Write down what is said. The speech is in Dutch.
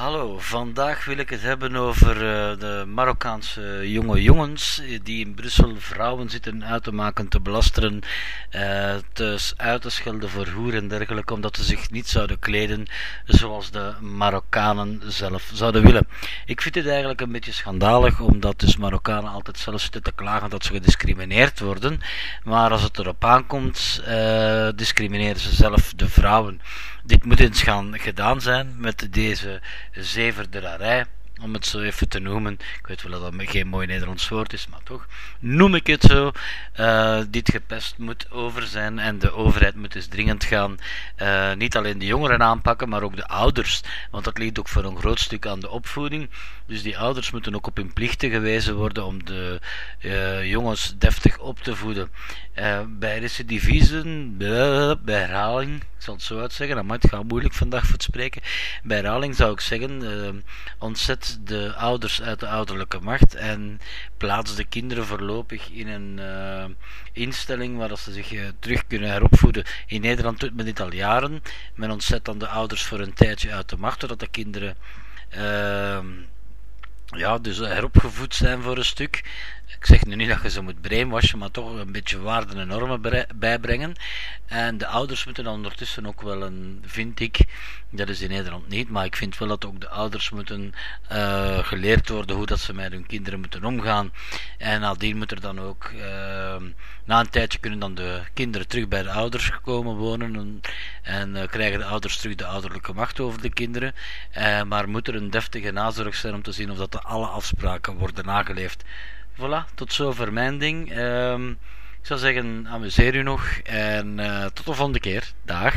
Hallo, vandaag wil ik het hebben over uh, de Marokkaanse jonge jongens die in Brussel vrouwen zitten uit te maken, te belasteren, uh, uit te schelden voor hoer en dergelijke, omdat ze zich niet zouden kleden zoals de Marokkanen zelf zouden willen. Ik vind dit eigenlijk een beetje schandalig, omdat dus Marokkanen altijd zelf zitten te klagen dat ze gediscrimineerd worden, maar als het erop aankomt, uh, discrimineren ze zelf de vrouwen. Dit moet eens gaan gedaan zijn met deze zeverderarij, om het zo even te noemen. Ik weet wel dat dat geen mooi Nederlands woord is, maar toch noem ik het zo. Uh, dit gepest moet over zijn en de overheid moet dus dringend gaan uh, niet alleen de jongeren aanpakken, maar ook de ouders. Want dat ligt ook voor een groot stuk aan de opvoeding. Dus die ouders moeten ook op hun plichten gewezen worden om de uh, jongens deftig op te voeden. bij recidivisen, bij herhaling, ik zal het zo uitzeggen, maar het gaat moeilijk vandaag voor het spreken. Bij herhaling zou ik zeggen, ontzet de ouders uit de ouderlijke macht en plaats de kinderen voorlopig in een uh, instelling waar ze zich uh, terug kunnen heropvoeden. In Nederland doet men dit al jaren. Men ontzet dan de ouders voor een tijdje uit de macht, zodat de kinderen uh, ja, dus heropgevoed zijn voor een stuk. Ik zeg nu niet dat je ze moet brainwashen, maar toch een beetje waarden en normen bijbrengen. En de ouders moeten dan ondertussen ook wel een, vind ik, dat is in Nederland niet, maar ik vind wel dat ook de ouders moeten uh, geleerd worden hoe dat ze met hun kinderen moeten omgaan. En nadien moet er dan ook, uh, na een tijdje kunnen dan de kinderen terug bij de ouders komen wonen en, en uh, krijgen de ouders terug de ouderlijke macht over de kinderen. maar moet er een deftige nazorg zijn om te zien of dat de alle afspraken worden nageleefd. Voilà, tot zover mijn ding. Um, ik zou zeggen, amuseer u nog en uh, tot de volgende keer. Dag.